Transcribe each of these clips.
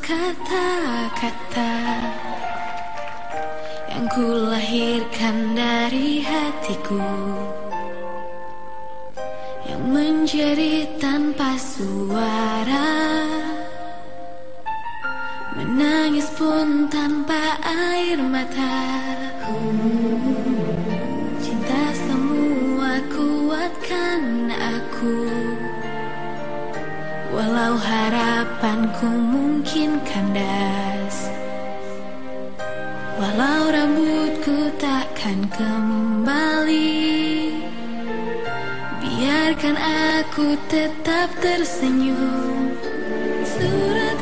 kata-kata Yang ku lahirkan dari hatiku Yang menjadi tanpa suara Menangis pun tanpa air mata Cinta Walau harapanku mungkin kandas. Walau rambutku takkan kembali. Biarkan aku tetap tersenyum. Surat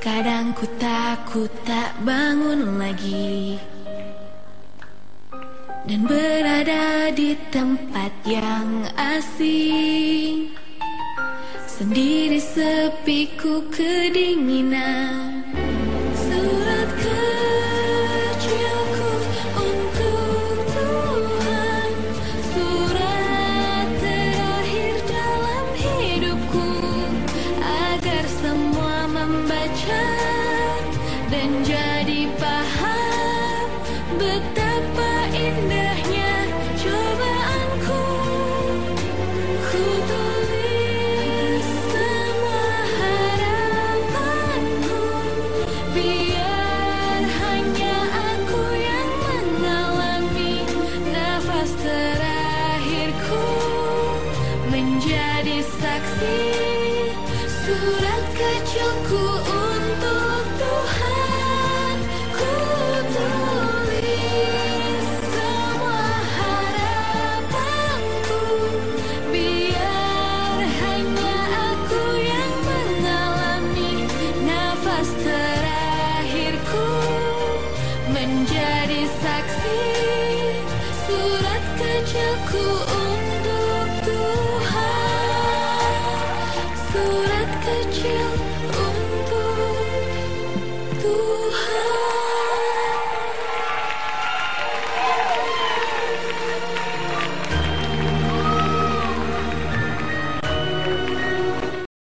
Kadang ku takut tak bangun lagi. Dan berada di tempat yang asing. Sendiri sepi ku kedinginan. Surat kecilku Dan jadi paham Betapa indahnya cobaanku. Ku tulis semua harapanku. Biar hanya aku yang mengalami Nafas terakhirku. Menjadi saksi Surat kecilku Terakhirku Menjadi saksi Surat kecilku